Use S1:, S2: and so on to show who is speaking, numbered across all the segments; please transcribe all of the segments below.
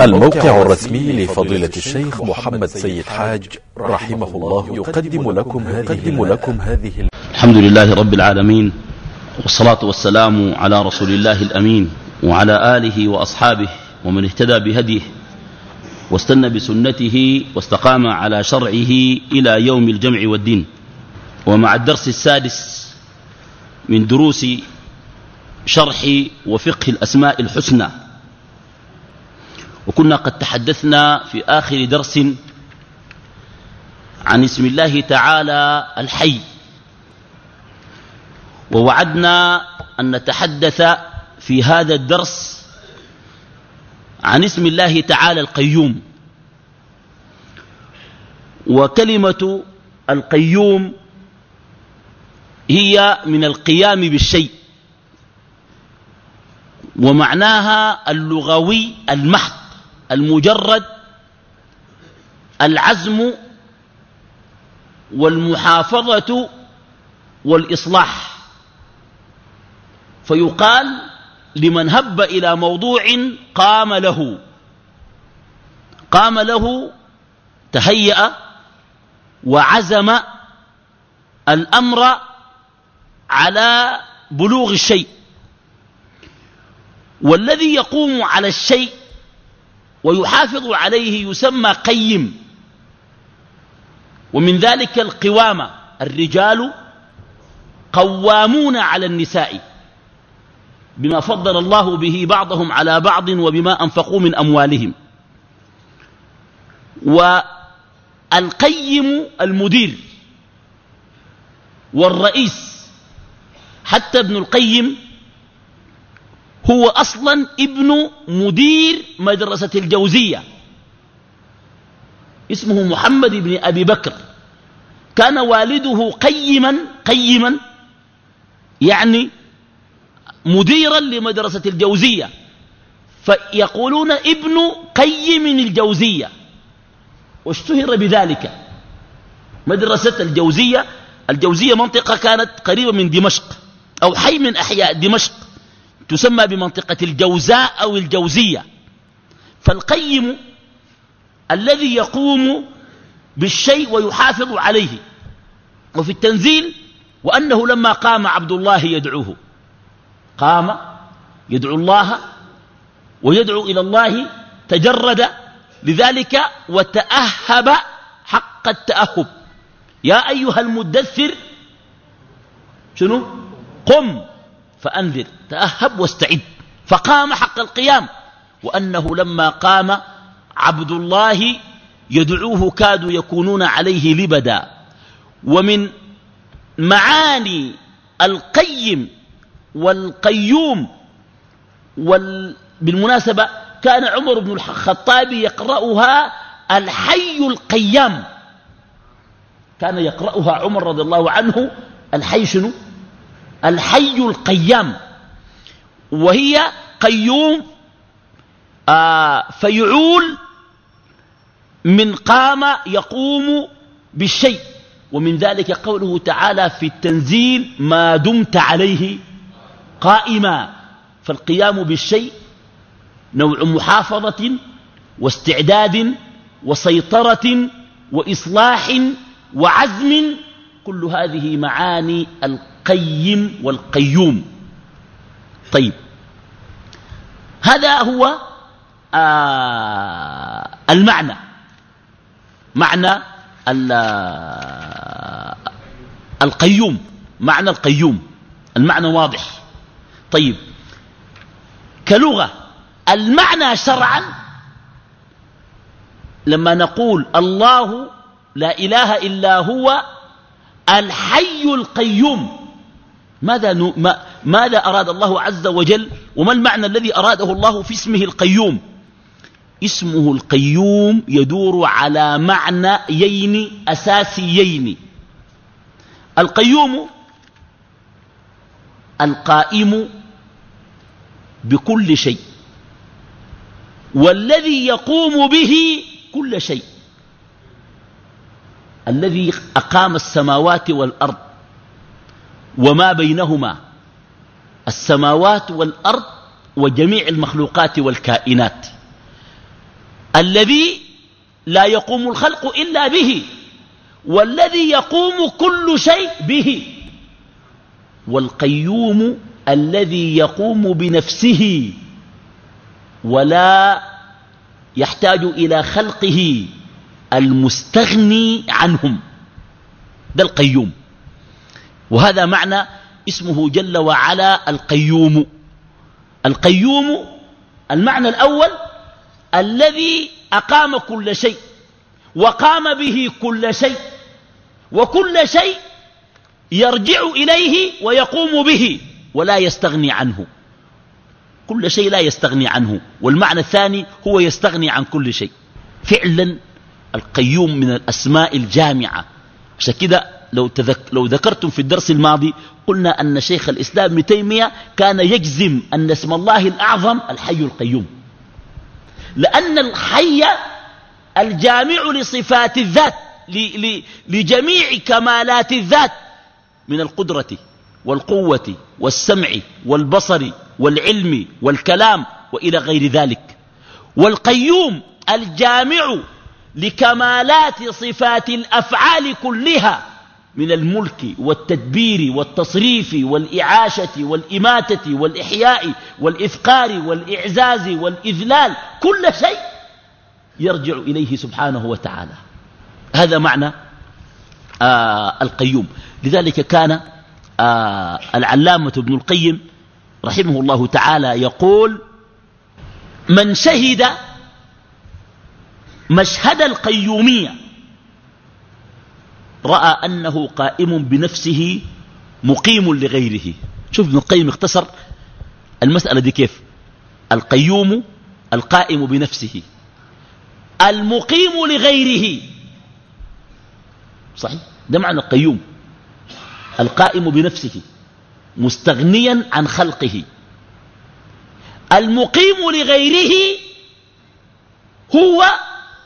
S1: الموقع الرسمي لفضيلة الشيخ محمد سيد حاج رحمه الله يقدم لكم يقدم لكم هذه
S2: الحمد لله رب العالمين والصلاة والسلام على رسول الله الأمين وعلى آله وأصحابه ومن اهتدى بهديه واستنى بسنته واستقام على شرعه إلى يوم الجمع والدين. ومع الدرس السادس من دروس شرح وفقه الأسماء الحسنى وكنا قد تحدثنا في آخر درس عن اسم الله تعالى الحي. ووعدنا أن نتحدث في هذا الدرس عن اسم الله تعالى القيوم. وكلمة القيوم هي من القيام بالشيء ومعناها اللغوي المحض. المجرد العزم والمحافظة والإصلاح. فيقال لمن هب إلى موضوع قام له. قام له تهيأ وعزم الأمر على بلوغ الشيء. والذي يقوم على الشيء ويحافظ عليه يسمى قيم. ومن ذلك القوامة الرجال قوامون على النساء. بما فضل الله به بعضهم على بعض وبما أنفقوا من أموالهم. والقيم المدير والرئيس. حتى ابن القيم هو أصلا ابن مدير مدرسة الجوزية. اسمه محمد بن أبي بكر. كان والده قيما قيما يعني مديرا لمدرسة الجوزية. فيقولون ابن قيم الجوزية. واشتهر بذلك. مدرسة الجوزية الجوزية منطقة كانت قريبة من دمشق أو حي من أحياء دمشق. تسمى بمنطقة الجوزاء أو الجوزية. فالقيم الذي يقوم بالشيء ويحافظ عليه. وفي التنزيل وأنه لما قام عبد الله يدعوه. قام يدعو الله ويدعو إلى الله تجرد لذلك وتأهب حق التأهب. يا أيها المدثر شنو؟ قم. فأنذر تأهب واستعد. فقام حق القيام. وأنه لما قام عبد الله يدعوه كادوا يكونون عليه لبدا. ومن معاني القيم والقيوم وال بالمناسبة كان عمر بن الخطاب يقرأها الحي القيام. كان يقرأها عمر رضي الله عنه. الحي شنو؟ الحي القيام وهي قيوم آه فيعول من قام يقوم بالشيء. ومن ذلك قوله تعالى في التنزيل ما دمت عليه قائما فالقيام بالشيء نوع محافظة واستعداد وسيطرة وإصلاح وعزم. كل هذه معاني القيم والقيوم. طيب. هذا هو آه المعنى. معنى القيوم. معنى القيوم. المعنى واضح. طيب. كلغة. المعنى شرعا لما نقول الله لا إله إلا هو الحي القيوم. ماذا, ما ماذا أراد الله عز وجل؟ وما المعنى الذي أراده الله في اسمه القيوم؟ اسمه القيوم يدور على معنيين أساسيين. القيوم القائم بكل شيء والذي يقوم به كل شيء. الذي أقام السماوات والأرض. وما بينهما. السماوات والأرض وجميع المخلوقات والكائنات. الذي لا يقوم الخلق إلا به والذي يقوم كل شيء به. والقيوم الذي يقوم بنفسه ولا يحتاج إلى خلقه المستغني عنهم. ده القيوم. وهذا معنى اسمه جل وعلا القيوم. القيوم المعنى الأول الذي أقام كل شيء وقام به كل شيء وكل شيء يرجع إليه ويقوم به ولا يستغني عنه. كل شيء لا يستغني عنه والمعنى الثاني هو يستغني عن كل شيء. فعلا القيوم من الأسماء الجامعة. عشان كده لو, تذك لو ذكرتم في الدرس الماضي قلنا أن شيخ الإسلام ابن تيمية كان يجزم أن اسم الله الأعظم الحي القيوم. لأن الحي الجامع لصفات الذات لجميع كمالات الذات من القدرة والقوة والسمع والبصر والعلم والكلام وإلى غير ذلك. والقيوم الجامع لكمالات صفات الأفعال كلها من الملك والتدبير والتصريف والإعاشة والإماتة والإحياء والإفقار والإعزاز والإذلال كل شيء يرجع إليه سبحانه وتعالى. هذا معنى آه القيوم. لذلك كان آه العلامة ابن القيم رحمه الله تعالى يقول من شهد مشهد القيومية رأى أنه قائم بنفسه مقيم لغيره. شوف ابن القيم اختصر المسألة دي كيف؟ القيوم القائم بنفسه. المقيم لغيره. صحيح؟ ده معنى القيوم. القائم بنفسه. مستغنيا عن خلقه. المقيم لغيره هو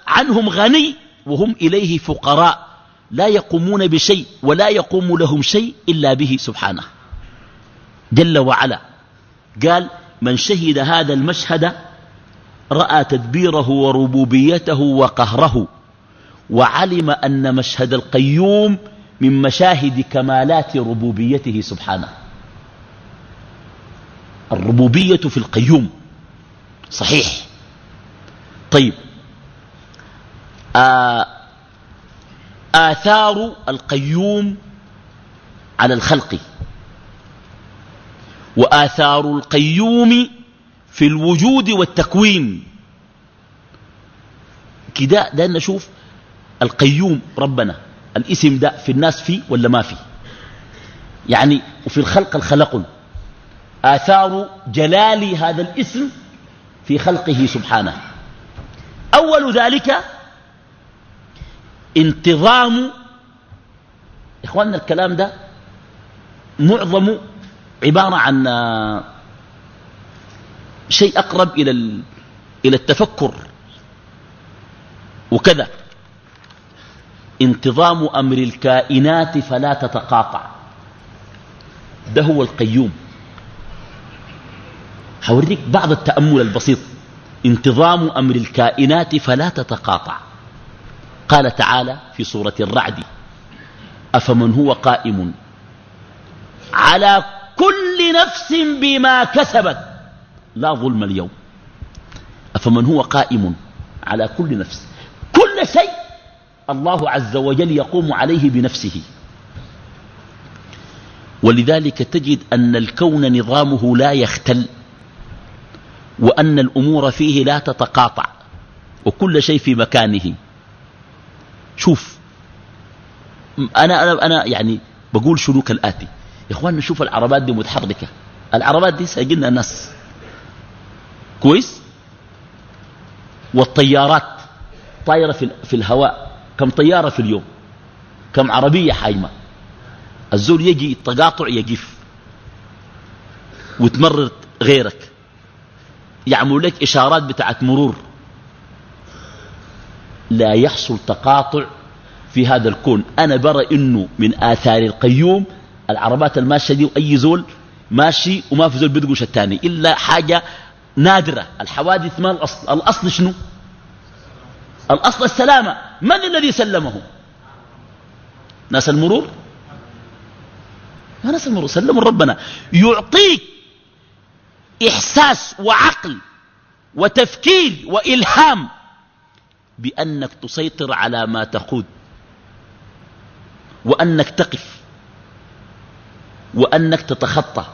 S2: عنهم غني وهم إليه فقراء. لا يقومون بشيء ولا يقوم لهم شيء إلا به سبحانه. جل وعلا. قال من شهد هذا المشهد رأى تدبيره وربوبيته وقهره وعلم أن مشهد القيوم من مشاهد كمالات ربوبيته سبحانه. الربوبية في القيوم. صحيح. طيب. آه آثار القيوم على الخلق وآثار القيوم في الوجود والتكوين. كده ده نشوف القيوم ربنا. الاسم ده في الناس فيه ولا ما فيه يعني وفي الخلق الخلق آثار جلال هذا الاسم في خلقه سبحانه. أول ذلك انتظام إخواننا الكلام ده معظم عبارة عن شيء أقرب إلى إلى التفكر وكذا. انتظام أمر الكائنات فلا تتقاطع. ده هو القيوم. حوريك بعض التأمل البسيط. انتظام أمر الكائنات فلا تتقاطع. قال تعالى في سورة الرعد أفمن هو قائم؟ على كل نفس بما كسبت. لا ظلم اليوم. أفمن هو قائم؟ على كل نفس. كل شيء الله عز وجل يقوم عليه بنفسه. ولذلك تجد أن الكون نظامه لا يختل وأن الأمور فيه لا تتقاطع وكل شيء في مكانه. شوف. أنا, أنا, أنا يعني بقول شنو كالآتي يا إخوان نشوف العربات دي متحركة. العربات دي سايقلنا الناس كويس؟ والطيارات طايرة في, في الهواء. كم طيارة في اليوم؟ كم عربية حايمة؟ الزول يجي التقاطع يقف. وتمرر غيرك. يعمل لك إشارات بتاعت مرور. لا يحصل تقاطع في هذا الكون. أنا برى إنه من آثار القيوم العربات الماشية دي وأي زول ماشي وما في زول بيدقش الثاني إلا حاجة نادرة. الحوادث ما الأصل الأصل شنو؟ الأصل السلامة. من الذي سلمه؟ ناس المرور؟ ما ناس المرور سلموا ربنا. يعطيك إحساس وعقل وتفكير وإلهام بأنك تسيطر على ما تقود وأنك تقف وأنك تتخطى.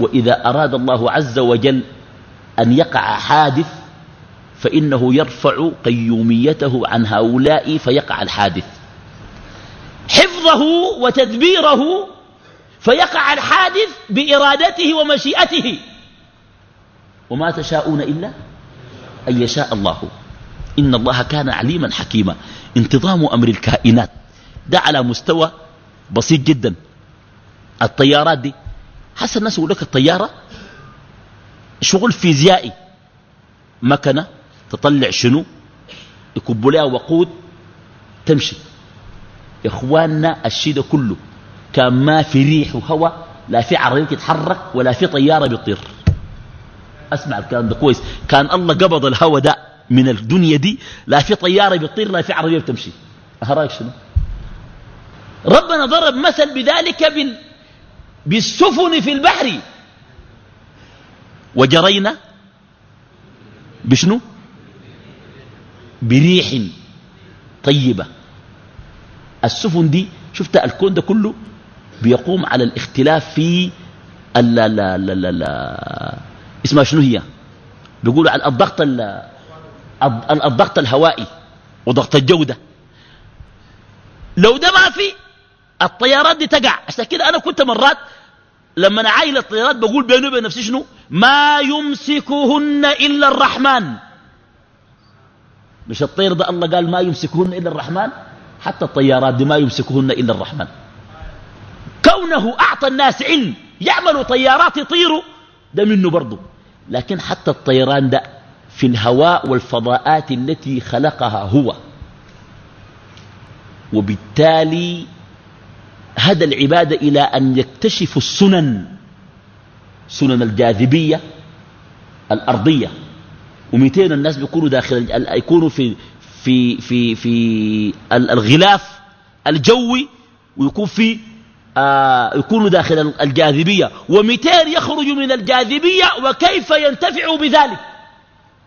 S2: وإذا أراد الله عز وجل أن يقع حادث فإنه يرفع قيوميته عن هؤلاء فيقع الحادث. حفظه وتدبيره فيقع الحادث بإرادته ومشيئته. وما تشاءون إلا أن يشاء الله. إن الله كان عليما حكيما. انتظام أمر الكائنات. ده على مستوى بسيط جدا. الطيارات دي حسن الناس يقول لك الطيارة شغل فيزيائي. مكنة تطلع شنو؟ يكبوا لها وقود تمشي. يا إخواننا الشيء ده كله كان ما في ريح وهواء لا في عربية تتحرك ولا في طيارة بتطير. أسمع الكلام ده كويس. كان الله قبض الهواء ده من الدنيا دي لا في طيارة بتطير لا في عربية بتمشي. أهراك شنو؟ ربنا ضرب مثل بذلك بال... بالسفن في البحر. وجرينا بشنو؟ بريح طيبة. السفن دي شفت الكون ده كله بيقوم على الاختلاف في لا لا لا لا لا اسمها شنو هي؟ بيقولوا على الضغط الضغط الهوائي وضغط الجودة. لو ده ما في الطيارات دي تقع. عشان كده أنا كنت مرات لما أنا عايل الطيارات بقول بيني وبين نفسي شنو؟ ما يمسكهن إلا الرحمن. مش الطير ده الله قال ما يمسكهن إلا الرحمن؟ حتى الطيارات دي ما يمسكهن إلا الرحمن. كونه أعطى الناس علم يعملوا طيارات يطيروا ده منه برضه لكن حتى الطيران ده في الهواء والفضاءات التي خلقها هو. وبالتالي هدى العبادة إلى أن يكتشفوا السنن سنن الجاذبية الأرضية. ومئتين الناس بيكونوا داخل يكونوا في في في في الغلاف الجوي ويكون في آه يكونوا داخل الجاذبية. ومئتين يخرجوا من الجاذبية وكيف ينتفعوا بذلك؟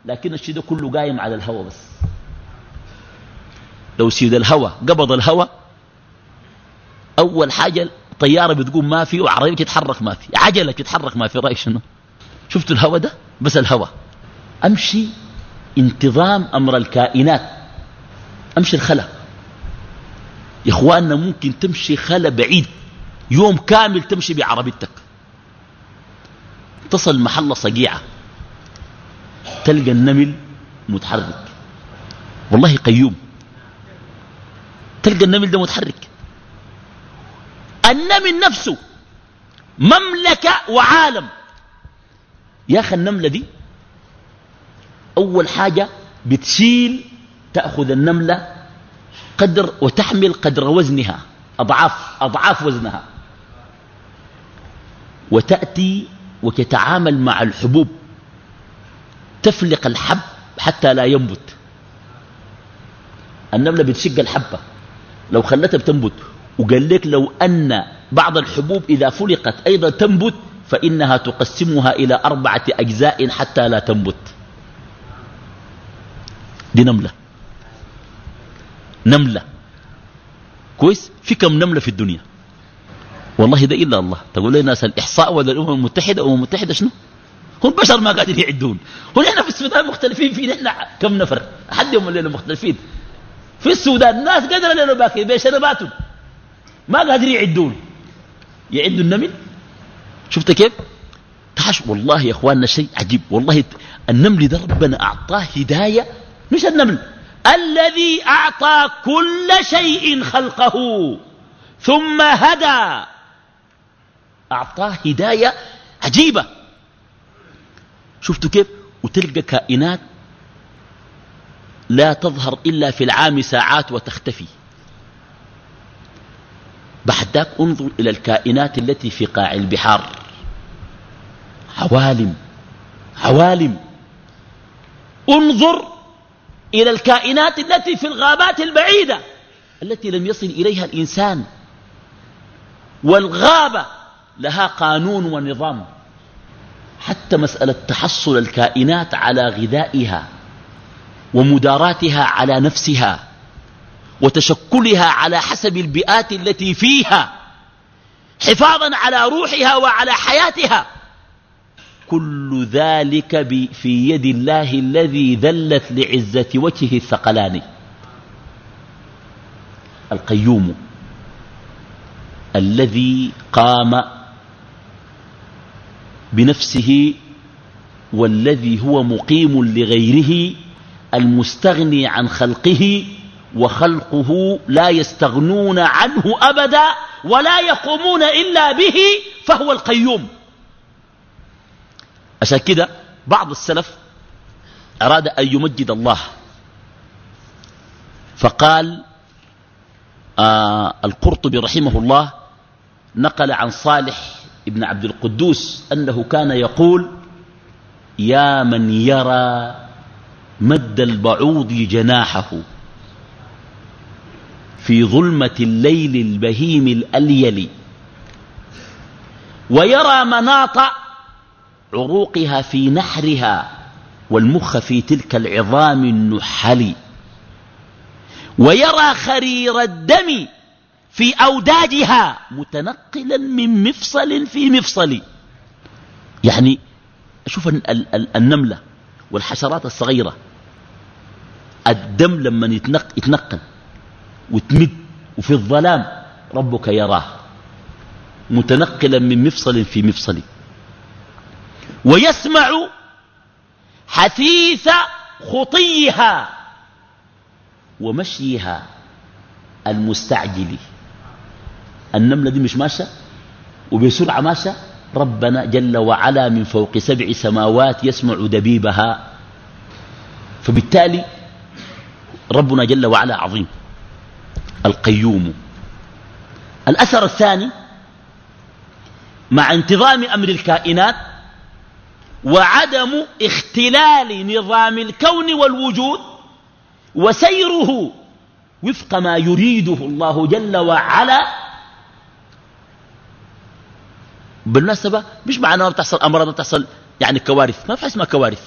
S2: لكن الشيء ده كله قايم على الهوى بس. لو سيد الهوى قبض الهوى أول حاجة طيارة بتقوم ما في وعربية تتحرك ما في عجلة تتحرك ما في رأيك شنو؟ شفتوا الهوى ده؟ بس الهوى أمشي انتظام أمر الكائنات. أمشي الخلا يا إخواننا ممكن تمشي خلا بعيد. يوم كامل تمشي بعربيتك. تصل محل صقيعة تلقى النمل متحرك. والله قيوم. تلقى النمل ده متحرك. النمل نفسه مملكة وعالم. يا أخي النملة دي أول حاجة بتشيل تأخذ النملة قدر وتحمل قدر وزنها أضعاف أضعاف وزنها. وتأتي وتتعامل مع الحبوب تفلق الحب حتى لا ينبت. النملة بتشق الحبة. لو خلتها بتنبت. وقال لك لو أن بعض الحبوب إذا فلقت أيضا تنبت فإنها تقسمها إلى أربعة أجزاء حتى لا تنبت. دي نملة. نملة. كويس؟ في كم نملة في الدنيا؟ والله ده إلا الله. تقول لي ناس الإحصاء ولا الأمم المتحدة الأمم المتحدة شنو؟ هم بشر ما قاعدين يعدون. هو نحن في السودان مختلفين في نحن كم نفر؟ حد يوم الليلة مختلفين. في السودان ناس قدر لنا باكي بشرباتهم ما قادرين يعدون. يعدوا النمل؟ شفت كيف؟ تعش والله يا إخواننا شيء عجيب. والله النمل ده ربنا أعطاه هداية. مش النمل. الذي أعطى كل شيء خلقه. ثم هدى. أعطاه هداية عجيبة. شفتوا كيف؟ وتلقى كائنات لا تظهر إلا في العام ساعات وتختفي. بعدك انظر إلى الكائنات التي في قاع البحار. عوالم عوالم انظر إلى الكائنات التي في الغابات البعيدة التي لم يصل إليها الإنسان. والغابة لها قانون ونظام. حتى مسألة تحصل الكائنات على غذائها ومداراتها على نفسها وتشكلها على حسب البيئات التي فيها حفاظا على روحها وعلى حياتها. كل ذلك في يد الله الذي ذلت لعزة وجهه الثقلان القيوم الذي قام بنفسه والذي هو مقيم لغيره المستغني عن خلقه وخلقه لا يستغنون عنه أبدا ولا يقومون إلا به فهو القيوم. عشان كده بعض السلف أراد أن يمجد الله. فقال آه القرطبي رحمه الله نقل عن صالح ابن عبد القدوس أنه كان يقول يا من يرى مد البعوض جناحه في ظلمة الليل البهيم الأليل ويرى مناط عروقها في نحرها والمخ في تلك العظام النحل ويرى خرير الدم في أوداجها متنقلا من مفصل في مفصل. يعني شوف النملة والحشرات الصغيرة. الدم لما يتنقل وتمد وفي الظلام ربك يراه. متنقلا من مفصل في مفصل. ويسمع حثيث خطيها ومشيها المستعجل. النملة دي مش ماشية؟ وبسرعة ماشية؟ ربنا جل وعلا من فوق سبع سماوات يسمع دبيبها. فبالتالي ربنا جل وعلا عظيم. القيوم. الأثر الثاني مع انتظام أمر الكائنات وعدم اختلال نظام الكون والوجود وسيره وفق ما يريده الله جل وعلا بالمناسبة مش معنى ما بتحصل أمراض بتحصل يعني كوارث. ما في اسمها كوارث.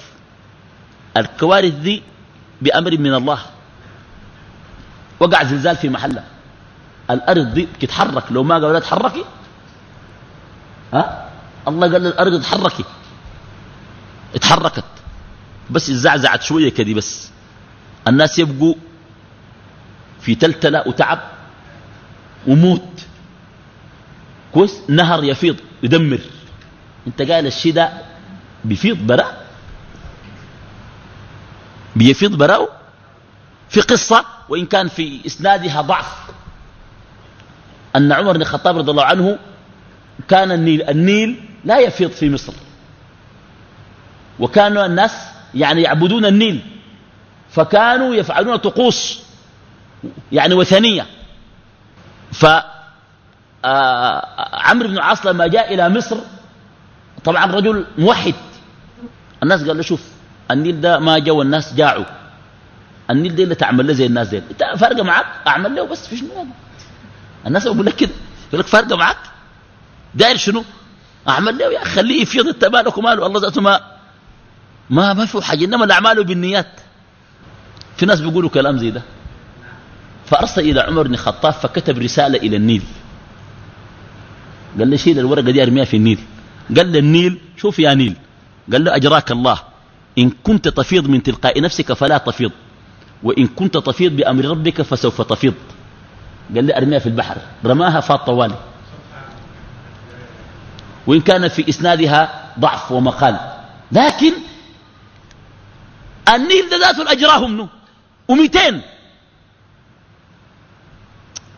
S2: الكوارث دي بأمر من الله. وقع زلزال في محلة. الأرض دي بتتحرك. لو ما قالوا تحركي ها؟ الله قال للأرض اتحركي اتحركت. بس اتزعزعت شوية كده بس. الناس يبقوا في تلتلة وتعب وموت. كويس نهر يفيض يدمر. انت قال الشيء ده بيفيض براء؟ بيفيض براء؟ في قصة وإن كان في إسنادها ضعف. أن عمر بن الخطاب رضي الله عنه كان النيل النيل لا يفيض في مصر. وكانوا الناس يعني يعبدون النيل. فكانوا يفعلون طقوس يعني وثنية. ف عمرو بن العاص لما جاء إلى مصر طبعا رجل موحد. الناس قال له شوف النيل ده ما جاء والناس جاعوا. النيل ده اللي تعمل له زي الناس دي. انت فارقه معك أعمل له بس في شنو الناس بقول لك كده. يقول لك فارقه معك داير شنو؟ أعمل له يا خليه يفيض التبالك وماله. الله ذاته ما ما ما في حاجة. إنما الأعمال بالنيات. في ناس بيقولوا كلام زي ده. فأرسل إلى عمر بن الخطاب فكتب رسالة إلى النيل. قال لي شيل الورقة دي ارميها في النيل. قال للنيل شوف يا نيل. قال له أجراك الله. إن كنت تفيض من تلقاء نفسك فلا تفيض. وإن كنت تفيض بأمر ربك فسوف تفيض. قال لي أرميها في البحر. رماها فات طوالي. وإن كان في إسنادها ضعف ومقال لكن النيل ده ذاته أجراه منه ومئتين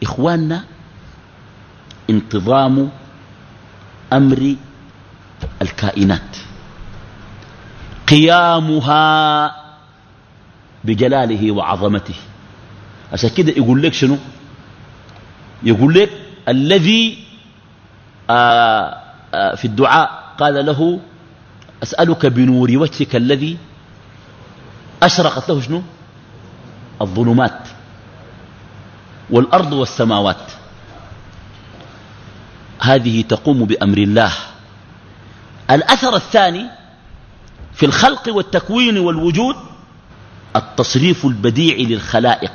S2: إخواننا انتظام أمر الكائنات. قيامها بجلاله وعظمته. عشان كده يقول لك شنو؟ يقول لك الذي آآ آه، آآ آه، في الدعاء قال له أسألك بنور وجهك الذي أشرقت له شنو؟ الظلمات والأرض والسماوات. هذه تقوم بأمر الله. الأثر الثاني في الخلق والتكوين والوجود التصريف البديع للخلائق.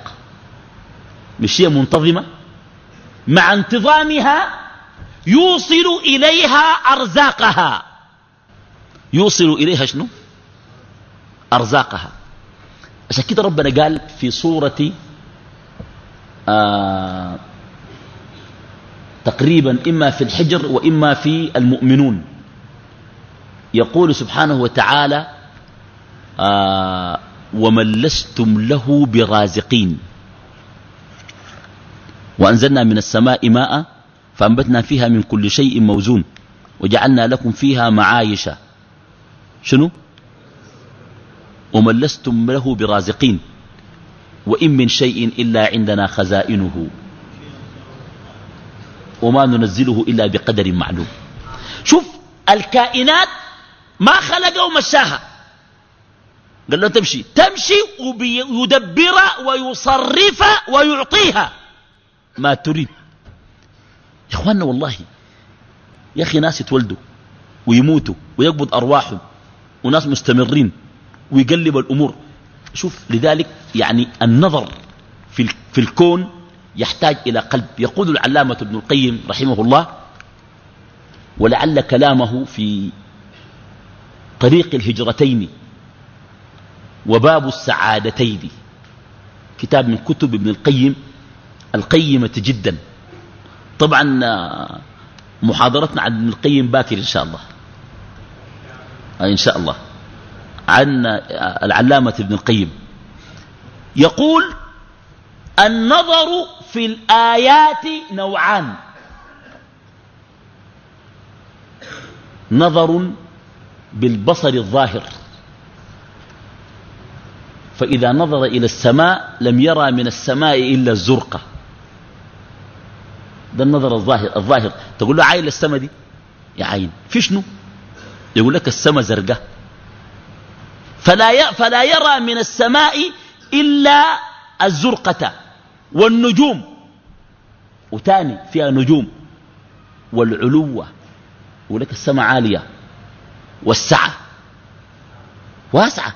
S2: مش هي منتظمة؟ مع انتظامها يوصل إليها أرزاقها. يوصل إليها شنو؟ أرزاقها. عشان كده ربنا قال في سورة آه تقريبا إما في الحجر وإما في المؤمنون. يقول سبحانه وتعالى آه ومن لستم له برازقين. وأنزلنا من السماء ماء فأنبتنا فيها من كل شيء موزون وجعلنا لكم فيها معايش. شنو؟ ومن لستم له برازقين وإن من شيء إلا عندنا خزائنه. وما ننزله إلا بقدر معلوم. شوف الكائنات ما خلق ومشاها. قال له تمشي. تمشي ويدبر ويصرف ويعطيها. ما تريد. يا إخواننا والله يا أخي ناس يتولدوا ويموتوا ويقبض أرواحهم وناس مستمرين ويقلب الأمور. شوف لذلك يعني النظر في, في الكون يحتاج إلى قلب. يقول العلامة ابن القيم رحمه الله ولعل كلامه في طريق الهجرتين وباب السعادتين. كتاب من كتب ابن القيم القيمة جدا. طبعا محاضرتنا عن ابن القيم باكر إن شاء الله. إن شاء الله. عن العلامة ابن القيم. يقول النظر في الآيات نوعان. نظر بالبصر الظاهر. فإذا نظر إلى السماء لم يرى من السماء إلا الزرقة ده النظر الظاهر الظاهر. تقول له عاين السماء دي؟ يا عين. في شنو؟ يقول لك السماء زرقاء فلا فلا يرى من السماء إلا الزرقة. والنجوم. وتاني فيها نجوم. والعلوة. ولك السماء عالية. والسعة. واسعة.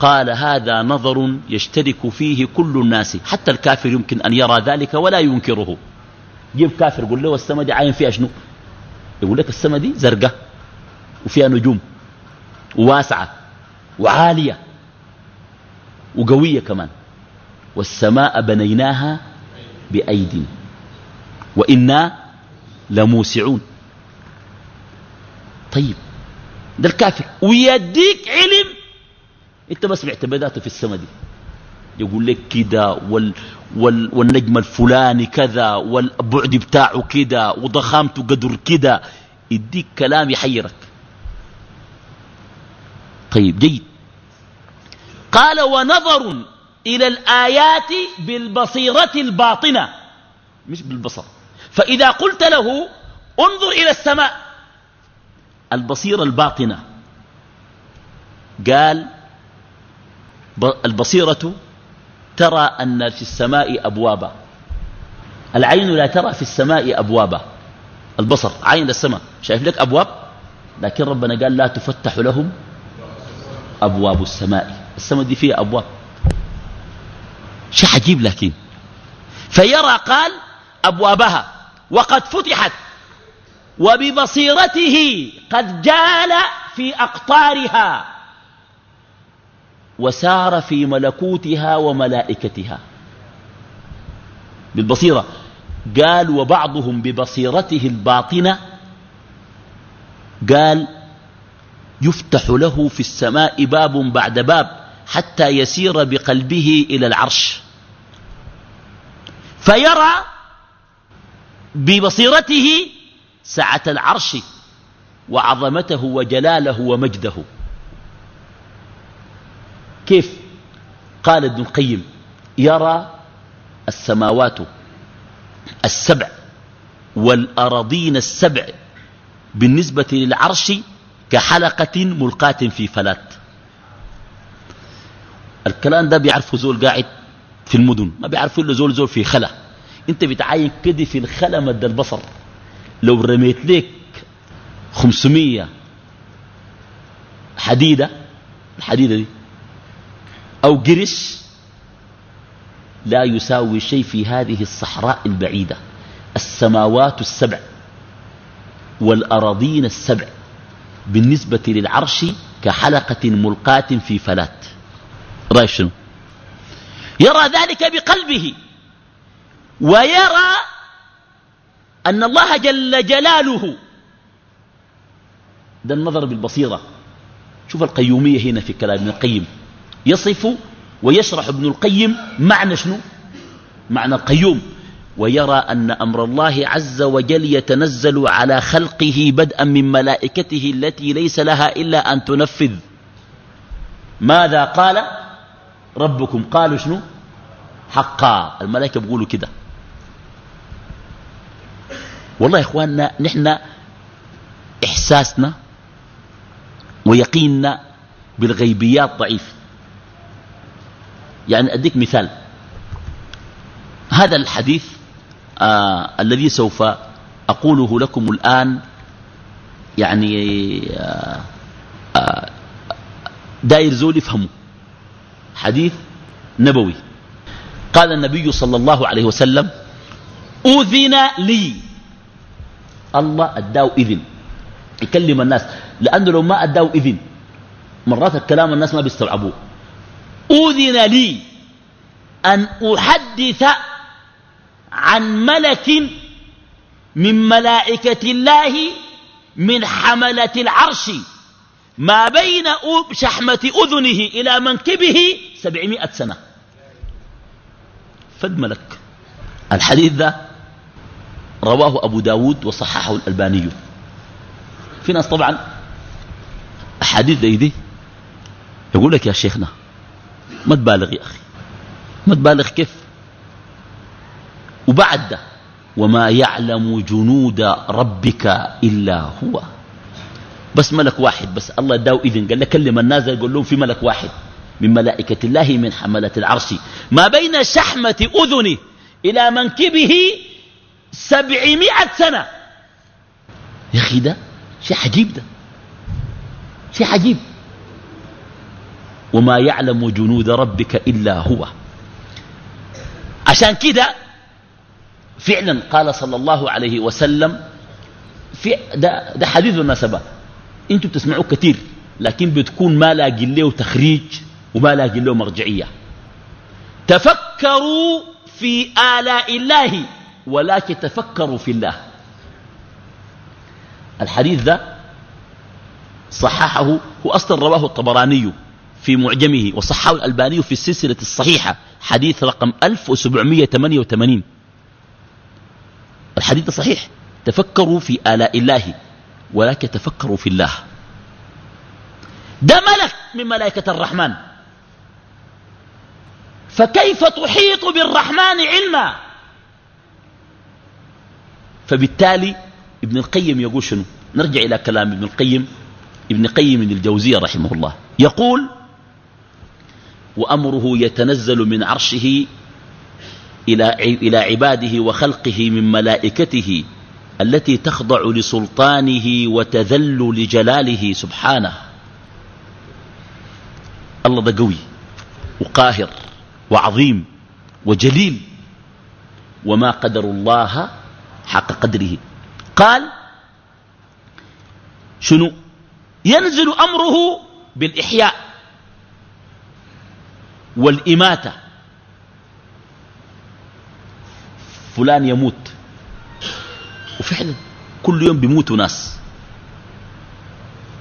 S2: قال هذا نظر يشترك فيه كل الناس. حتى الكافر يمكن أن يرى ذلك ولا ينكره. جيب كافر يقول له السماء دي عاين فيها شنو؟ يقول لك السماء دي زرقاء وفيها نجوم. وواسعة. وعالية. وقوية كمان. والسماء بنيناها بأيد. وإنا لموسعون. طيب ده الكافر. ويديك علم. أنت ما سمعت بداته في السماء دي. يقول لك كده وال وال والنجم الفلاني كذا والبعد بتاعه كده وضخامته قدر كده. يديك كلام يحيرك. طيب جيد. قال ونظر إلى الآيات بالبصيرة الباطنة. مش بالبصر. فإذا قلت له انظر إلى السماء. البصيرة الباطنة. قال البصيرة ترى أن في السماء أبوابا. العين لا ترى في السماء أبوابا. البصر عين السماء. شايف لك أبواب؟ لكن ربنا قال لا تفتح لهم أبواب السماء. السماء دي فيها أبواب. شيء عجيب لكن. فيرى قال أبوابها وقد فتحت وببصيرته قد جال في أقطارها وسار في ملكوتها وملائكتها. بالبصيرة. قال وبعضهم ببصيرته الباطنة قال يفتح له في السماء باب بعد باب حتى يسير بقلبه إلى العرش. فيرى ببصيرته سعة العرش وعظمته وجلاله ومجده. كيف؟ قال ابن القيم يرى السماوات السبع والأراضين السبع بالنسبة للعرش كحلقة ملقاة في فلات. الكلام ده بيعرفه زول قاعد في المدن. ما بيعرفوا إلا زول زول في خلا. أنت بتعاين كده في الخلا مد البصر. لو رميت لك 500 حديدة الحديدة دي أو قرش لا يساوي شيء في هذه الصحراء البعيدة. السماوات السبع والأراضين السبع بالنسبة للعرش كحلقة ملقاة في فلات. رأي شنو؟ يرى ذلك بقلبه ويرى أن الله جل جلاله ده النظر بالبصيرة شوف القيومية هنا في كلام ابن القيم يصف ويشرح ابن القيم معنى شنو؟ معنى القيوم ويرى أن أمر الله عز وجل يتنزل على خلقه بدءا من ملائكته التي ليس لها إلا أن تنفذ. ماذا قال؟ ربكم قالوا شنو حقا الملائكة بيقولوا كده. والله يا إخواننا نحن إحساسنا ويقيننا بالغيبيات ضعيف. يعني أديك مثال. هذا الحديث آه الذي سوف أقوله لكم الآن يعني آه آه داير زول يفهمه. حديث نبوي. قال النبي صلى الله عليه وسلم أذن لي. الله أداه إذن. يكلم الناس. لأنه لو ما أداه إذن مرات الكلام الناس ما بيستوعبوه. أذن لي أن أحدث عن ملك من ملائكة الله من حملة العرش. ما بين شحمة أذنه إلى منكبه سبعمائة سنة. فد ملك. الحديث ذا رواه أبو داود وصححه الألباني. في ناس طبعا أحاديث دي دي يقول لك يا شيخنا ما تبالغ يا أخي. ما تبالغ كيف؟ وبعد ده وما يعلم جنود ربك إلا هو. بس ملك واحد بس. الله داو إذن قال كلم الناس يقول لهم في ملك واحد. من ملائكة الله من حملة العرش. ما بين شحمة أذنه إلى منكبه سبعمائة سنة. يا أخي ده شيء عجيب ده. شيء عجيب. وما يعلم جنود ربك إلا هو. عشان كده فعلا قال صلى الله عليه وسلم في ده, ده حديث المناسبة أنتم بتسمعوه كثير لكن بتكون ما لاقي له تخريج وما لاقي له مرجعية. تفكروا في آلاء الله ولكن تفكروا في الله. الحديث ذا صححه هو أصلا رواه الطبراني في معجمه وصححه الألباني في السلسلة الصحيحة حديث رقم 1788 الحديث صحيح. تفكروا في آلاء الله ولكن تفكروا في الله. ده ملك من ملائكة الرحمن. فكيف تحيط بالرحمن علما؟ فبالتالي ابن القيم يقول شنو؟ نرجع إلى كلام ابن القيم. ابن قيم الجوزية رحمه الله. يقول وأمره يتنزل من عرشه إلى إلى عباده وخلقه من ملائكته التي تخضع لسلطانه وتذل لجلاله سبحانه. الله ده قوي وقاهر وعظيم وجليل. وما قدر الله حق قدره. قال شنو؟ ينزل أمره بالإحياء والإماتة. فلان يموت. وفعلا كل يوم بيموتوا ناس.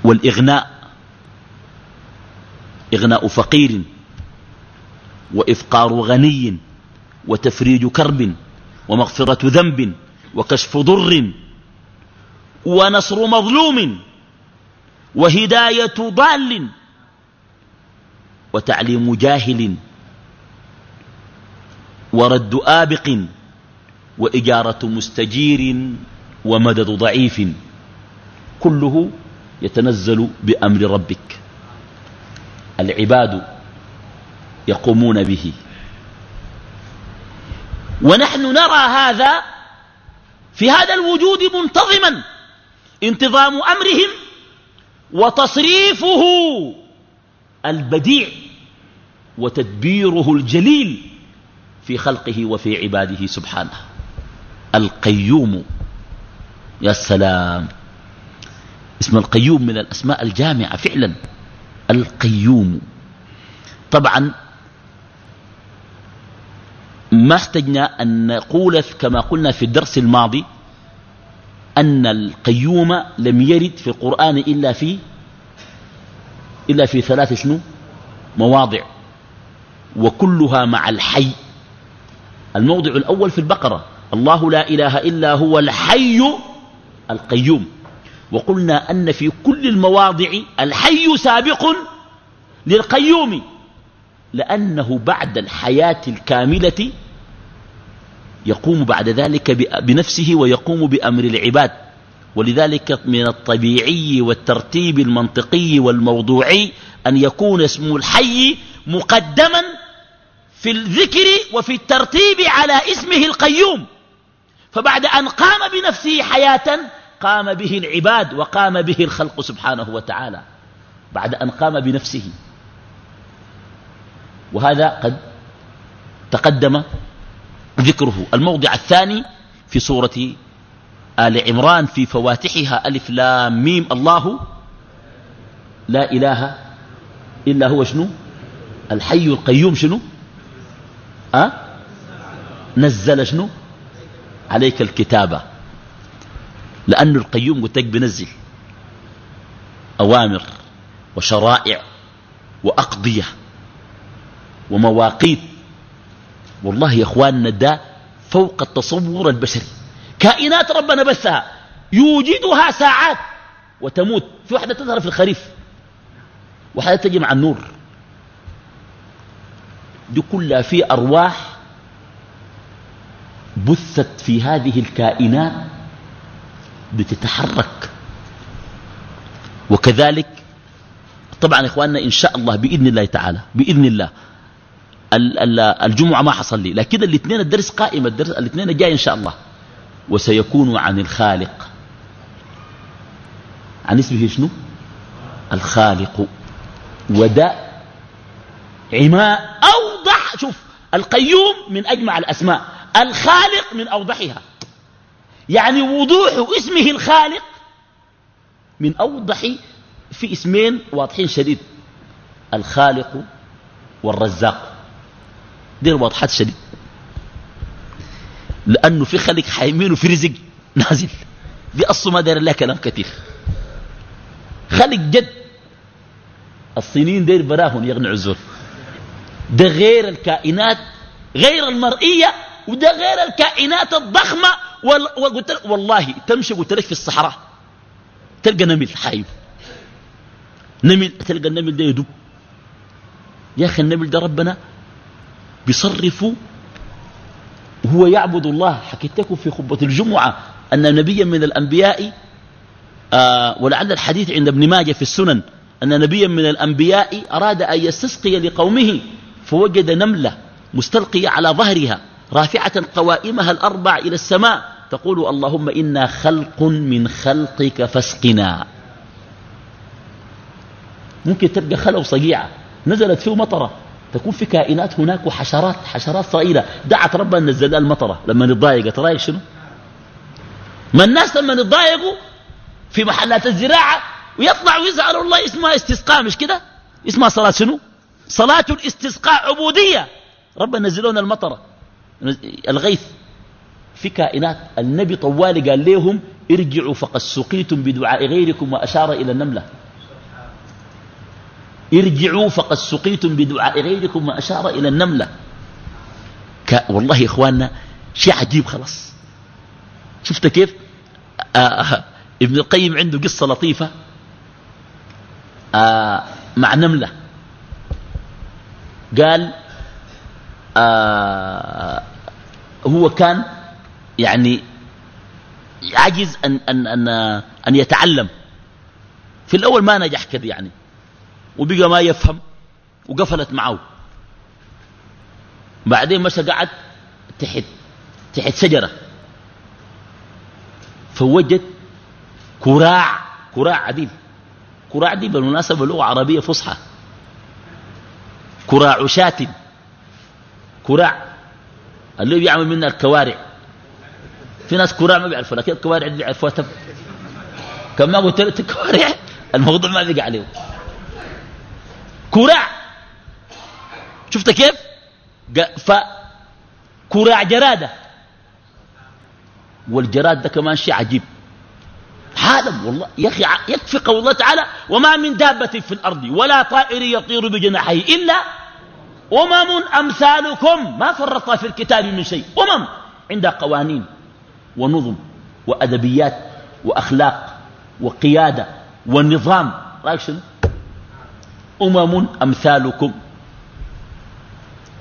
S2: والإغناء إغناء فقير وإفقار غني وتفريج كرب ومغفرة ذنب وكشف ضر ونصر مظلوم وهداية ضال وتعليم جاهل ورد آبق. وإجارة مستجير ومدد ضعيف. كله يتنزل بأمر ربك. العباد يقومون به. ونحن نرى هذا في هذا الوجود منتظما. انتظام أمرهم وتصريفه البديع وتدبيره الجليل في خلقه وفي عباده سبحانه. القيوم. يا سلام. اسم القيوم من الأسماء الجامعة فعلا. القيوم. طبعا ما احتجنا أن نقول كما قلنا في الدرس الماضي أن القيوم لم يرد في القرآن إلا في إلا في ثلاث شنو؟ مواضع. وكلها مع الحي. الموضع الأول في البقرة. الله لا إله إلا هو الحي القيوم. وقلنا أن في كل المواضع الحي سابق للقيوم لأنه بعد الحياة الكاملة يقوم بعد ذلك بنفسه ويقوم بأمر العباد. ولذلك من الطبيعي والترتيب المنطقي والموضوعي أن يكون اسم الحي مقدما في الذكر وفي الترتيب على اسمه القيوم. فبعد أن قام بنفسه حياة قام به العباد وقام به الخلق سبحانه وتعالى. بعد أن قام بنفسه. وهذا قد تقدم ذكره. الموضع الثاني في سورة آل عمران في فواتحها ألف لام ميم. الله لا إله إلا هو شنو؟ الحي القيوم شنو؟ أه؟ نزل شنو؟ عليك الكتابة. لأن القيوم قلت لك بنزل أوامر وشرائع وأقضية ومواقيت. والله يا إخواننا ده فوق التصور البشري. كائنات ربنا بثها يوجدها ساعات وتموت. في واحدة تظهر في الخريف. واحدة تجي مع النور. دي كلها في أرواح بثت في هذه الكائنات بتتحرك وكذلك طبعا إخواننا إن شاء الله بإذن الله تعالى بإذن الله الجمعة ما حصل لي لكن الاثنين الدرس قائم الدرس الاثنين جاي إن شاء الله. وسيكون عن الخالق. عن اسمه شنو؟ الخالق. وداء عماء أوضح. شوف القيوم من أجمع الأسماء. الخالق من أوضحها. يعني وضوح اسمه الخالق من أوضح في اسمين واضحين شديد. الخالق والرزاق. دي واضحات شديد. لأنه في خلق حيمين وفي رزق نازل. دي أصله ما داير لها كلام كثير خلق جد. الصينيين دير براهن يغني عزول ده غير الكائنات غير المرئية وده غير الكائنات الضخمة وقلت لك والله تمشي قلت لك في الصحراء تلقى نمل حايم نمل تلقى النمل ده يدب يا أخي النمل ده ربنا بيصرف هو يعبد الله. حكيت لكم في خطبة الجمعة أن نبيا من الأنبياء آه ولعل الحديث عند ابن ماجه في السنن أن نبيا من الأنبياء أراد أن يستسقي لقومه فوجد نملة مستلقية على ظهرها. رافعة قوائمها الأربع إلى السماء تقول اللهم إنا خلق من خلقك فاسقنا. ممكن تبقى خلو صقيعة نزلت فيه مطرة تكون في كائنات هناك وحشرات حشرات صغيرة دعت ربنا نزل لها المطرة لما نتضايق رايك شنو؟ ما الناس لما نتضايقوا في محلات الزراعة ويطلع ويزعلوا الله اسمها استسقاء مش كده؟ اسمها صلاة شنو؟ صلاة الاستسقاء عبودية. ربنا نزلونا المطرة. الغيث في كائنات النبي طوالي قال لهم ارجعوا فقد سقيتم بدعاء غيركم وأشار إلى النملة. ارجعوا فقد سقيتم بدعاء غيركم وأشار إلى النملة. ك... والله يا إخواننا شيء عجيب خلاص. شفت كيف؟ آه, آه، ابن القيم عنده قصة لطيفة. آه مع نملة. قال آه هو كان يعني عجز أن, أن, أن, أن يتعلم. في الأول ما نجح كذا يعني. وبقى ما يفهم وقفلت معه. بعدين مشى قعد تحت تحت شجرة. فوجد كراع كراع عديد. كراع دي بالمناسبة لغة عربية فصحى. كراع شات كراع. اللي بيعمل منها الكوارع. في ناس كراع ما بيعرفوا لكن الكوارع دي بيعرفوها تب كم ما قلت لك الكوارع الموضوع ما بيقع عليه كراع. شفت كيف؟ فكراع جرادة. والجراد ده كمان شيء عجيب. عالم والله يا أخي يكفي قول الله تعالى وما من دابة في الأرض ولا طائر يطير بجناحيه إلا أمم أمثالكم ما فرطنا في الكتاب من شيء. أمم عندها قوانين ونظم وأدبيات وأخلاق وقيادة ونظام. رأيك شنو؟ أمم أمثالكم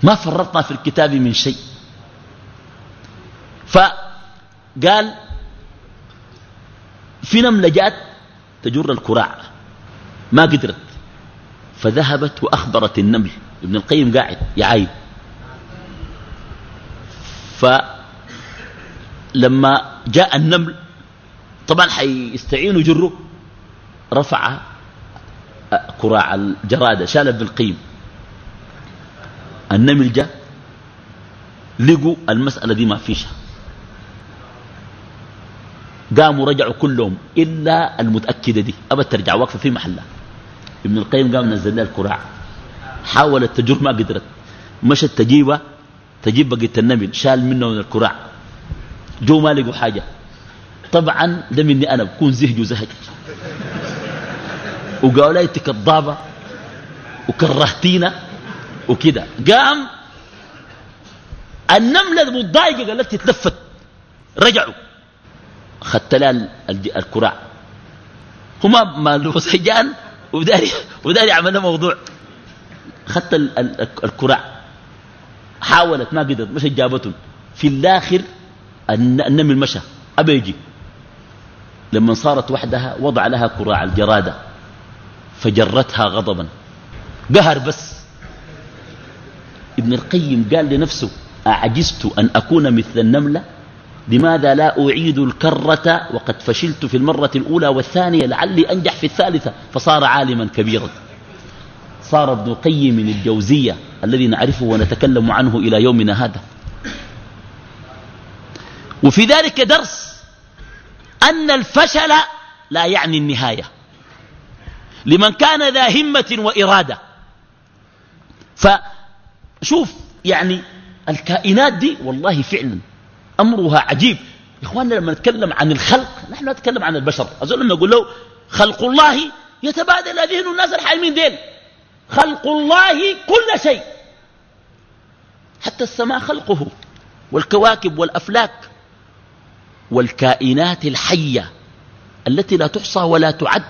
S2: ما فرطنا في الكتاب من شيء. فقال في نملة جات تجر الكراع. ما قدرت. فذهبت وأخبرت النمل. ابن القيم قاعد يعاين فلما جاء النمل طبعا حيستعينوا يجروا. رفع كراع الجرادة شال ابن القيم. النمل جاء لقوا المسألة دي ما فيش قاموا رجعوا كلهم إلا المتأكدة دي. أبد ترجع واقفة في محلها. ابن القيم قام نزل لها الكراع. حاولت تجر ما قدرت. مشت تجيبها تجيب بقية النمل شال منه من الكراع جو ما لقوا حاجة. طبعا ده مني أنا بكون زهج وزهج. وقالوا لي كذابة وكرهتينا وكده. قام النملة المتضايقة قالت تتلفت رجعوا. أخذت لها الكراع هما ما سجان وداري وداري عملنا موضوع. أخذت الكراع حاولت ما قدرت مشى جابتهم. في الآخر النمل مشى أبى يجي. لما صارت وحدها وضع لها كراع الجرادة. فجرتها غضبا. قهر بس. ابن القيم قال لنفسه أعجزت أن أكون مثل النملة؟ لماذا لا أعيد الكرة وقد فشلت في المرة الأولى والثانية؟ لعلي أنجح في الثالثة. فصار عالما كبيرا. صار ابن من الجوزية الذي نعرفه ونتكلم عنه إلى يومنا هذا. وفي ذلك درس أن الفشل لا يعني النهاية. لمن كان ذا همة وإرادة. فشوف يعني الكائنات دي والله فعلا أمرها عجيب. إخواننا لما نتكلم عن الخلق نحن نتكلم عن البشر. أظن لما نقول له خلق الله يتبادل ذهن الناس الحالمين ديل. خلق الله كل شيء. حتى السماء خلقه والكواكب والأفلاك والكائنات الحية التي لا تحصى ولا تعد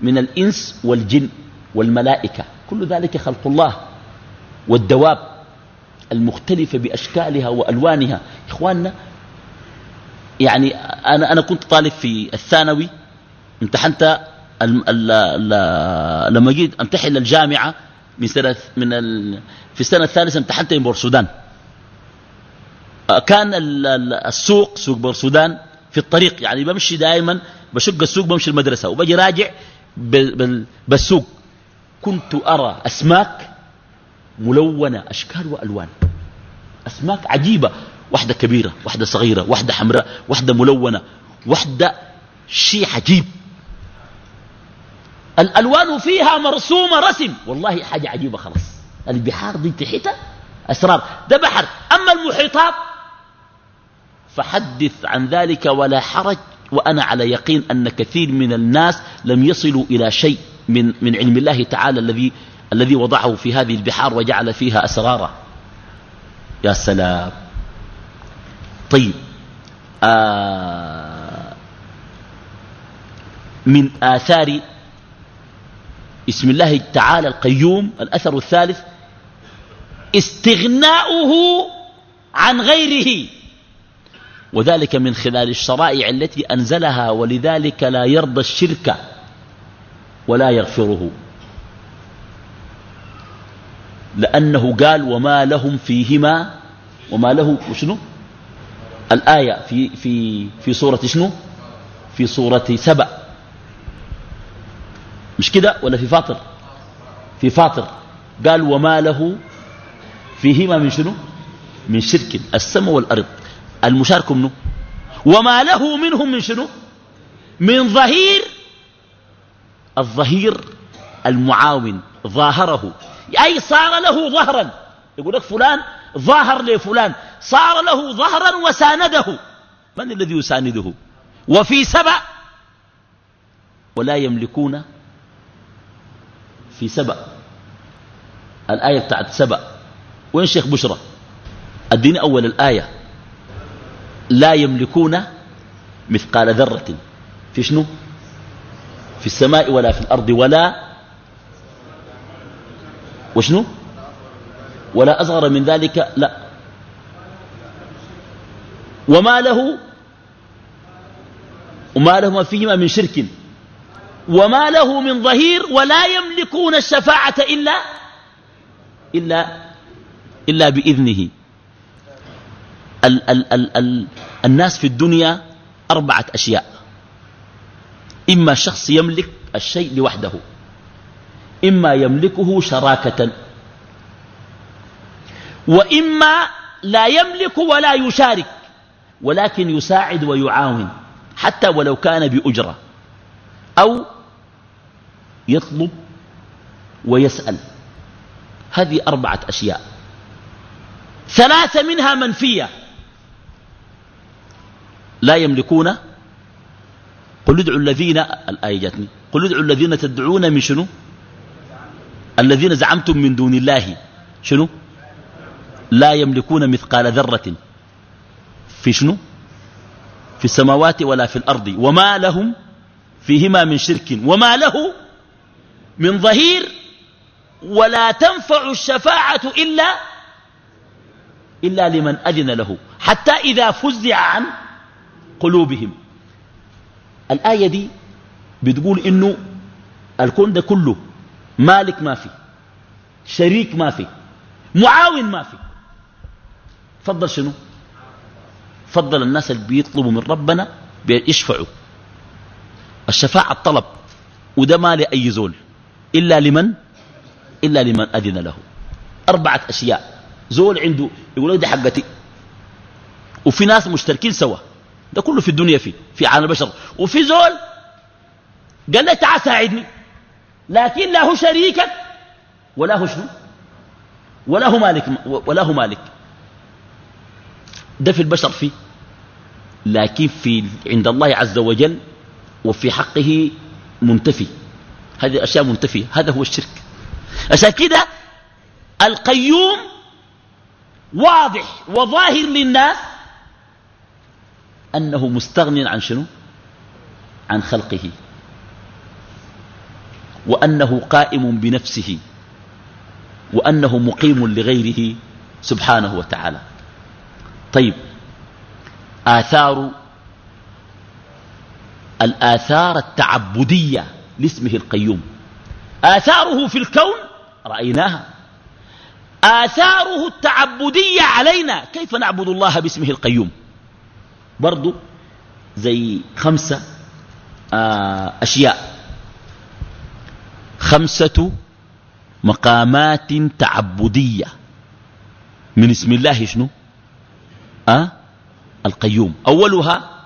S2: من الإنس والجن والملائكة. كل ذلك خلق الله والدواب المختلفة بأشكالها وألوانها. إخواننا يعني أنا, أنا كنت طالب في الثانوي امتحنت لما جيت أمتحن للجامعة من سنة من ال في السنة الثالثة امتحنت من بورسودان. كان السوق سوق بورسودان في الطريق يعني بمشي دائما بشق السوق بمشي المدرسة وبجي راجع بالسوق. كنت أرى أسماك ملونة أشكال وألوان. أسماك عجيبة. واحدة كبيرة واحدة صغيرة واحدة حمراء واحدة ملونة واحدة شيء عجيب. الألوان فيها مرسومة رسم. والله حاجة عجيبة خلاص. البحار دي تحتها أسرار. ده بحر. أما المحيطات فحدث عن ذلك ولا حرج. وأنا على يقين أن كثير من الناس لم يصلوا إلى شيء من, من علم الله تعالى الذي الذي وضعه في هذه البحار وجعل فيها أسرارا. يا سلام. طيب. آه من آثار اسم الله تعالى القيوم الأثر الثالث استغناؤه عن غيره. وذلك من خلال الشرائع التي أنزلها ولذلك لا يرضى الشرك ولا يغفره. لأنه قال وما لهم فيهما وما له شنو الآية في, في, في سورة شنو؟ في سورة سبأ. مش كده ولا في فاطر؟ في فاطر. قال وما له فيهما من شنو؟ من شرك. السماء والأرض. المشارك منه. وما له منهم من شنو؟ من ظهير. الظهير المعاون. ظاهره. أي صار له ظهرا. يقول لك فلان ظاهر لفلان صار له ظهرا وسانده. من الذي يسانده؟ وفي سبع ولا يملكون في سبع الآية بتاعت سبع وين شيخ بشرى؟ أديني أول الآية. لا يملكون مثقال ذرة. في شنو؟ في السماء ولا في الأرض ولا وشنو؟ ولا أصغر من ذلك؟ لا. وما له وما له فيهما من شرك. وما له من ظهير ولا يملكون الشفاعة إلا إلا إلا بإذنه. ال ال ال ال الناس في الدنيا أربعة أشياء. إما شخص يملك الشيء لوحده إما يملكه شراكة وإما لا يملك ولا يشارك ولكن يساعد ويعاون حتى ولو كان بأجرة. أو يطلب ويسأل. هذه أربعة أشياء. ثلاثة منها منفية. لا يملكون. قل ادعوا الذين الآية جاتني. قل ادعوا الذين تدعون من شنو؟ الذين زعمتم من دون الله. شنو؟ لا يملكون مثقال ذرة في شنو؟ في السماوات ولا في الأرض. وما لهم فيهما من شرك. وما له من ظهير ولا تنفع الشفاعة إلا إلا لمن أذن له. حتى إذا فزع عن قلوبهم. الآية دي بتقول إنه الكون ده كله مالك ما في شريك ما في معاون ما في فضل شنو؟ فضل الناس اللي بيطلبوا من ربنا بيشفعوا الشفاعة الطلب وده ما لأي زول إلا لمن؟ إلا لمن أذن له. أربعة أشياء. زول عنده يقول دي حقتي. وفي ناس مشتركين سوا. ده كله في الدنيا فيه في عالم البشر. وفي زول قال لي تعال ساعدني. لكن لا هو شريكك ولا هو شنو؟ ولا هو مالك ولا هو مالك. ده في البشر فيه. لكن في عند الله عز وجل وفي حقه منتفي. هذه أشياء منتفية. هذا هو الشرك. عشان كده القيوم واضح وظاهر للناس أنه مستغن عن شنو؟ عن خلقه. وأنه قائم بنفسه. وأنه مقيم لغيره سبحانه وتعالى. طيب آثار الآثار التعبدية لاسمه القيوم. آثاره في الكون رأيناها. آثاره التعبدية علينا. كيف نعبد الله باسمه القيوم؟ برضو زي خمسة آه أشياء. خمسة مقامات تعبدية. من اسم الله شنو؟ أه؟ القيوم. أولها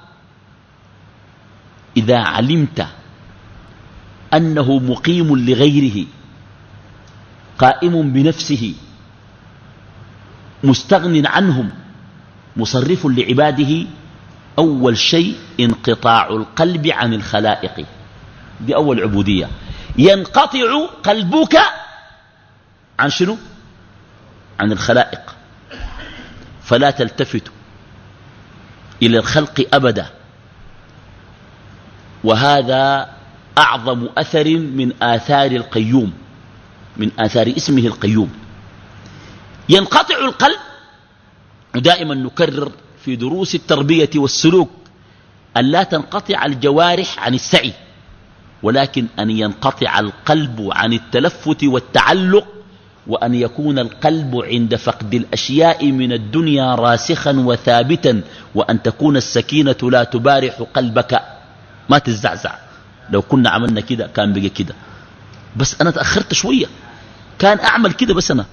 S2: إذا علمت أنه مقيم لغيره قائم بنفسه مستغن عنهم مصرف لعباده أول شيء انقطاع القلب عن الخلائق. دي أول عبودية. ينقطع قلبك عن شنو؟ عن الخلائق. فلا تلتفت إلى الخلق أبدا. وهذا أعظم أثر من آثار القيوم من آثار اسمه القيوم. ينقطع القلب ودائما نكرر في دروس التربية والسلوك أن لا تنقطع الجوارح عن السعي ولكن أن ينقطع القلب عن التلفت والتعلق وأن يكون القلب عند فقد الأشياء من الدنيا راسخا وثابتا وأن تكون السكينة لا تبارح قلبك. ما تزعزع. لو كنا عملنا كده كان بقى كده. بس أنا تأخرت شوية. كان أعمل كده بس أنا.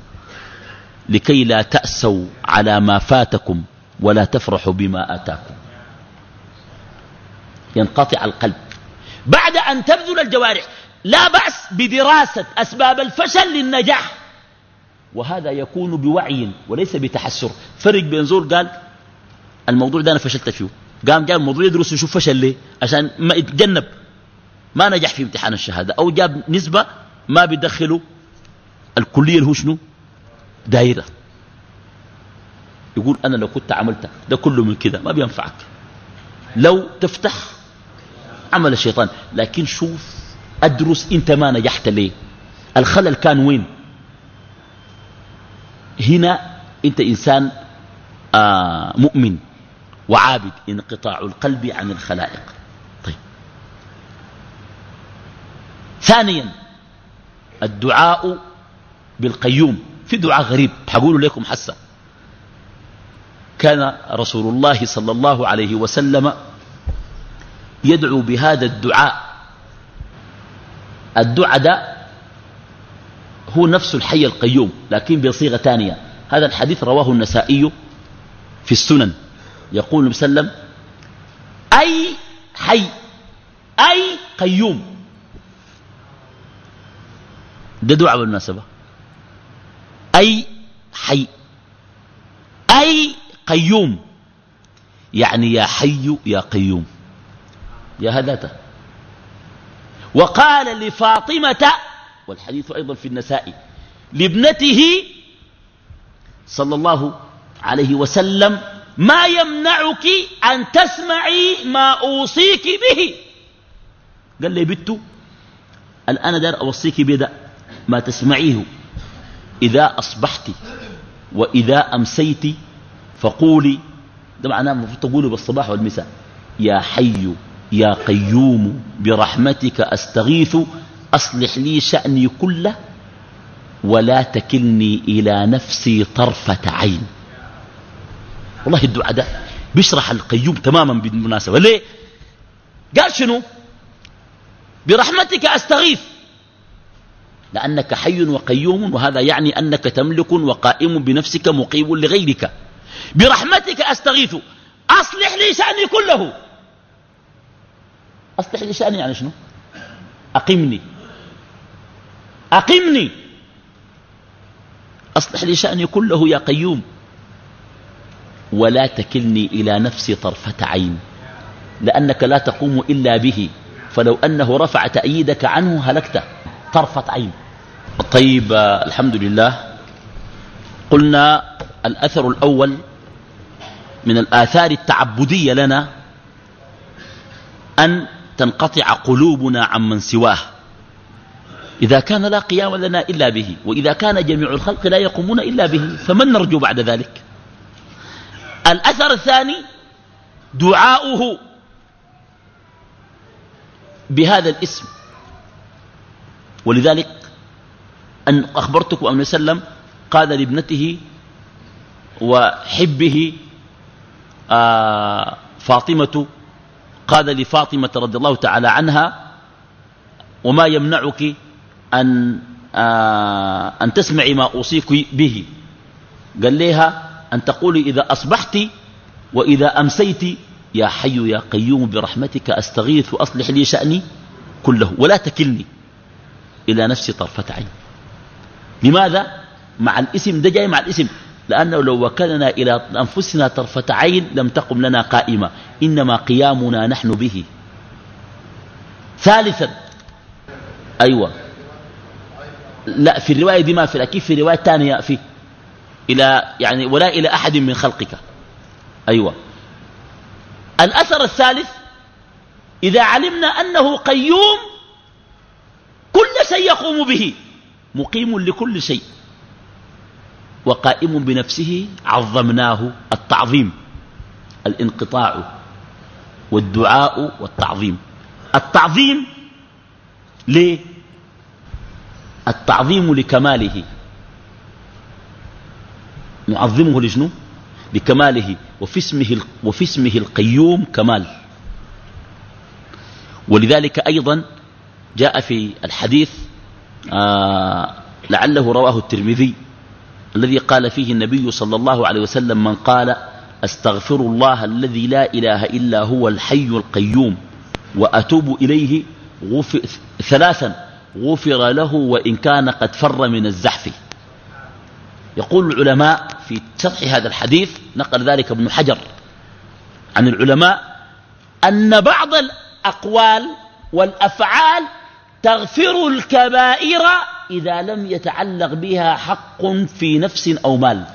S2: لكي لا تأسوا على ما فاتكم ولا تفرحوا بما آتاكم. ينقطع القلب. بعد أن تبذل الجوارح لا بأس بدراسة أسباب الفشل للنجاح. وهذا يكون بوعي وليس بتحسر. فرق بين زول قال الموضوع ده أنا فشلت فيه. قام جاب الموضوع يدرس ويشوف فشل ليه؟ عشان ما يتجنب. ما نجح في امتحان الشهادة. أو جاب نسبة ما بيدخلوا الكلية اللي هو شنو؟ دايرة. يقول أنا لو كنت عملت ده كله من كده ما بينفعك. لو تفتح عمل الشيطان. لكن شوف أدرس أنت ما نجحت ليه؟ الخلل كان وين؟ هنا أنت إنسان آه مؤمن. وعابد انقطاع القلب عن الخلائق. طيب. ثانيا الدعاء بالقيوم. في دعاء غريب حقول لكم حسا كان رسول الله صلى الله عليه وسلم يدعو بهذا الدعاء. الدعاء ده هو نفس الحي القيوم لكن بصيغة ثانية. هذا الحديث رواه النسائي في السنن. يقول وسلم أي حي أي قيوم. ده دعاء بالمناسبة. أي حي أي قيوم. يعني يا حي يا قيوم. يا هداته وقال لفاطمة والحديث أيضا في النساء لابنته صلى الله عليه وسلم ما يمنعك أن تسمعي ما أوصيك به. قال لي بنت الآن دار أوصيك بدا ما تسمعيه. إذا أصبحت وإذا أمسيت فقولي. ده معناه المفروض تقولي بالصباح والمساء. يا حي يا قيوم برحمتك أستغيث. أصلح لي شأني كله ولا تكلني إلى نفسي طرفة عين. والله الدعاء ده بيشرح القيوم تماما بالمناسبة. ليه؟ قال شنو؟ برحمتك أستغيث. لأنك حي وقيوم وهذا يعني أنك تملك وقائم بنفسك مقيم لغيرك. برحمتك أستغيث. أصلح لي شأني كله. أصلح لي شأني يعني شنو؟ أقمني. أقمني. أصلح لي شأني كله يا قيوم. ولا تكلني إلى نفسي طرفة عين لأنك لا تقوم إلا به فلو أنه رفع تأييدك عنه هلكت طرفة عين. طيب الحمد لله. قلنا الأثر الأول من الآثار التعبدية لنا أن تنقطع قلوبنا عمن سواه. إذا كان لا قيام لنا إلا به وإذا كان جميع الخلق لا يقومون إلا به فمن نرجو بعد ذلك؟ الأثر الثاني دعاؤه بهذا الاسم. ولذلك أن أخبرتكم أن وسلم قال لابنته وحبه آه فاطمة قال لفاطمة رضي الله تعالى عنها وما يمنعك أن, آه أن تسمعي ما أوصيك به. قال لها أن تقولي إذا أصبحت وإذا أمسيت يا حي يا قيوم برحمتك أستغيث وأصلح لي شأني كله ولا تكلني إلى نفسي طرفة عين. لماذا؟ مع الاسم ده جاي مع الاسم. لأنه لو وكلنا إلى أنفسنا طرفة عين لم تقم لنا قائمة. إنما قيامنا نحن به. ثالثا أيوة. لا في الرواية دي ما في لكن في رواية ثانية في إلى يعني ولا إلى أحد من خلقك. أيوة. الأثر الثالث إذا علمنا أنه قيوم كل شيء يقوم به. مقيم لكل شيء. وقائم بنفسه عظمناه التعظيم. الانقطاع والدعاء والتعظيم. التعظيم ليه التعظيم لكماله. نعظمه لشنو؟ لكماله وفي اسمه, وفي اسمه القيوم كمال. ولذلك أيضا جاء في الحديث آه لعله رواه الترمذي الذي قال فيه النبي صلى الله عليه وسلم من قال أستغفر الله الذي لا إله إلا هو الحي القيوم وأتوب إليه غفر ثلاثا غفر له وإن كان قد فر من الزحف. يقول العلماء في شرح هذا الحديث نقل ذلك ابن حجر عن العلماء أن بعض الأقوال والأفعال تغفر الكبائر إذا لم يتعلق بها حق في نفس أو مال.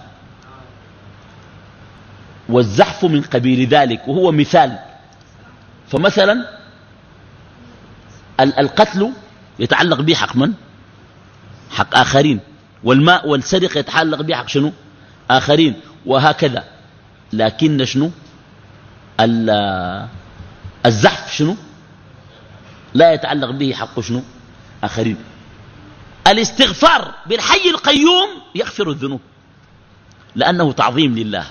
S2: والزحف من قبيل ذلك وهو مثال. فمثلا القتل يتعلق به حق من؟ حق آخرين. والماء والسرقة يتعلق به حق شنو؟ آخرين. وهكذا. لكن شنو؟ الزحف شنو؟ لا يتعلق به حق شنو؟ آخرين. الاستغفار بالحي القيوم يغفر الذنوب. لأنه تعظيم لله.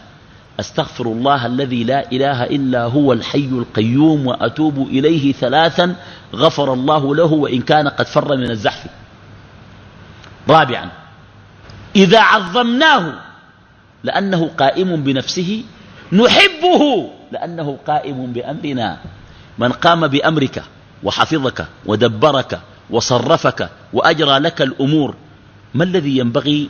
S2: أستغفر الله الذي لا إله إلا هو الحي القيوم وأتوب إليه ثلاثا غفر الله له وإن كان قد فر من الزحف. رابعا. إذا عظمناه لأنه قائم بنفسه نحبه لأنه قائم بأمرنا. من قام بأمرك وحفظك ودبرك وصرفك وأجرى لك الأمور ما الذي ينبغي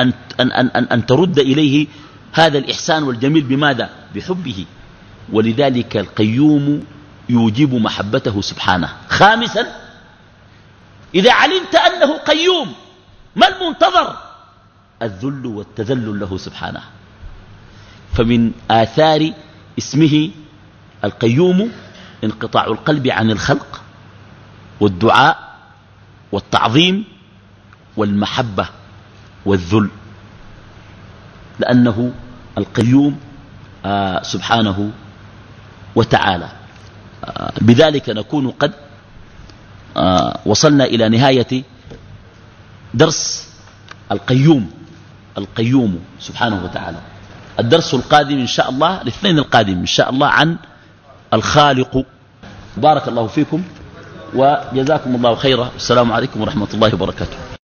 S2: أن, أن, أن, أن ترد إليه هذا الإحسان والجميل بماذا؟ بحبه. ولذلك القيوم يوجب محبته سبحانه. خامسا إذا علمت أنه قيوم ما المنتظر؟ الذل والتذلل له سبحانه. فمن آثار اسمه القيوم انقطاع القلب عن الخلق والدعاء والتعظيم والمحبة والذل. لأنه القيوم آه سبحانه وتعالى. آه بذلك نكون قد آه وصلنا إلى نهاية درس القيوم القيوم سبحانه وتعالى. الدرس القادم إن شاء الله الاثنين القادم إن شاء الله عن الخالق. بارك الله فيكم وجزاكم الله خيرا. السلام عليكم ورحمة الله وبركاته.